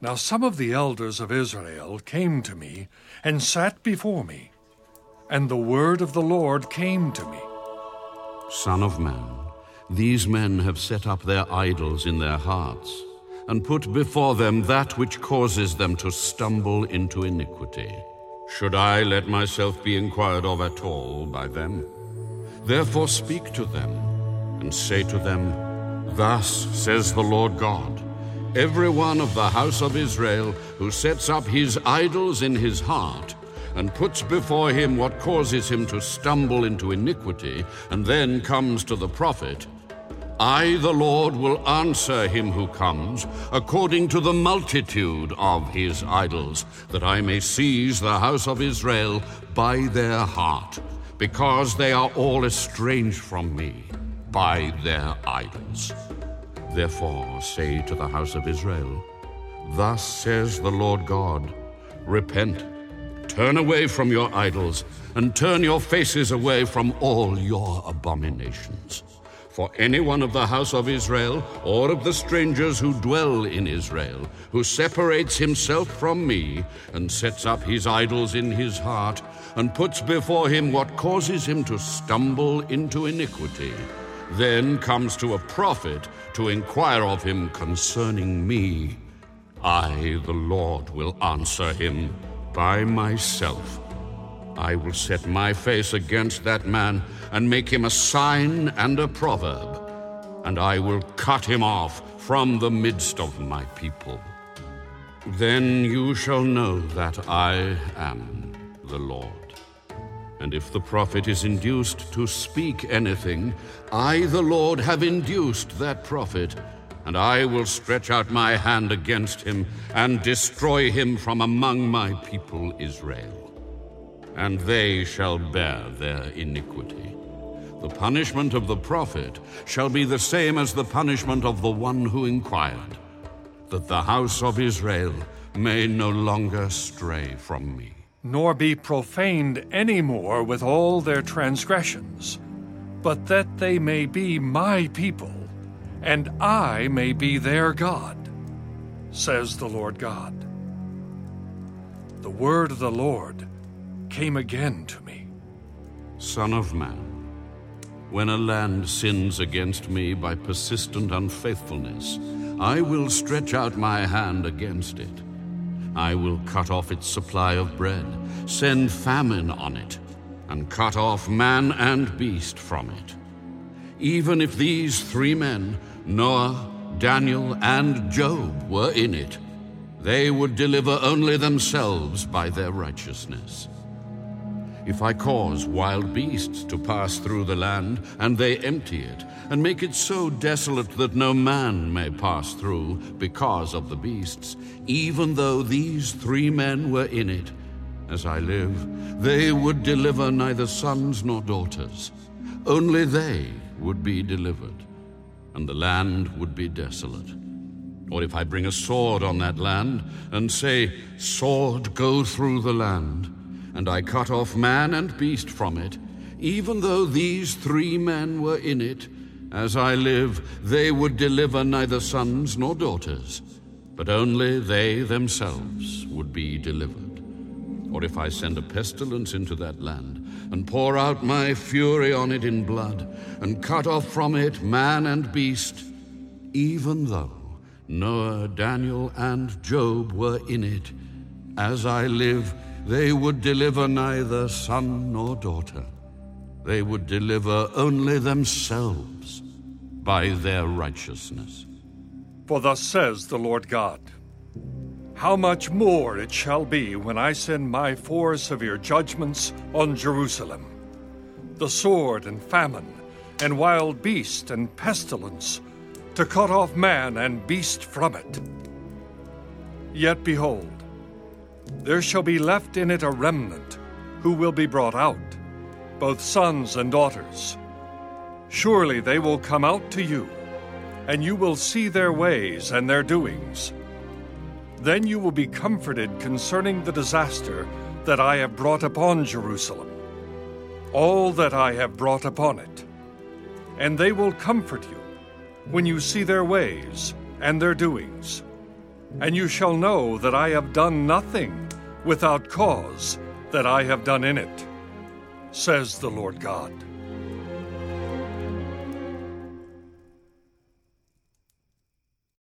Now some of the elders of Israel came to me and sat before me, and the word of the Lord came to me. Son of man, these men have set up their idols in their hearts, and put before them that which causes them to stumble into iniquity. Should I let myself be inquired of at all by them? Therefore speak to them, and say to them, Thus says the Lord God Every one of the house of Israel who sets up his idols in his heart, and puts before him what causes him to stumble into iniquity, and then comes to the prophet, I, the Lord, will answer him who comes according to the multitude of his idols, that I may seize the house of Israel by their heart, because they are all estranged from me by their idols. Therefore say to the house of Israel, Thus says the Lord God Repent, turn away from your idols, and turn your faces away from all your abominations. For anyone of the house of Israel, or of the strangers who dwell in Israel, who separates himself from me, and sets up his idols in his heart, and puts before him what causes him to stumble into iniquity, then comes to a prophet to inquire of him concerning me, I, the Lord, will answer him by myself. I will set my face against that man and make him a sign and a proverb, and I will cut him off from the midst of my people. Then you shall know that I am the Lord. And if the prophet is induced to speak anything, I, the Lord, have induced that prophet, and I will stretch out my hand against him and destroy him from among my people Israel and they shall bear their iniquity. The punishment of the prophet shall be the same as the punishment of the one who inquired, that the house of Israel may no longer stray from me. Nor be profaned any more with all their transgressions, but that they may be my people, and I may be their God, says the Lord God. The word of the Lord came again to me. Son of man, when a land sins against me by persistent unfaithfulness, I will stretch out my hand against it. I will cut off its supply of bread, send famine on it, and cut off man and beast from it. Even if these three men, Noah, Daniel, and Job, were in it, they would deliver only themselves by their righteousness. If I cause wild beasts to pass through the land, and they empty it, and make it so desolate that no man may pass through because of the beasts, even though these three men were in it, as I live, they would deliver neither sons nor daughters. Only they would be delivered, and the land would be desolate. Or if I bring a sword on that land, and say, Sword, go through the land, and I cut off man and beast from it, even though these three men were in it. As I live, they would deliver neither sons nor daughters, but only they themselves would be delivered. Or if I send a pestilence into that land, and pour out my fury on it in blood, and cut off from it man and beast, even though Noah, Daniel, and Job were in it, as I live, they would deliver neither son nor daughter. They would deliver only themselves by their righteousness. For thus says the Lord God How much more it shall be when I send my four severe judgments on Jerusalem the sword and famine, and wild beast and pestilence, to cut off man and beast from it. Yet behold, there shall be left in it a remnant, who will be brought out, both sons and daughters. Surely they will come out to you, and you will see their ways and their doings. Then you will be comforted concerning the disaster that I have brought upon Jerusalem, all that I have brought upon it. And they will comfort you when you see their ways and their doings. And you shall know that I have done nothing without cause that I have done in it, says the Lord God.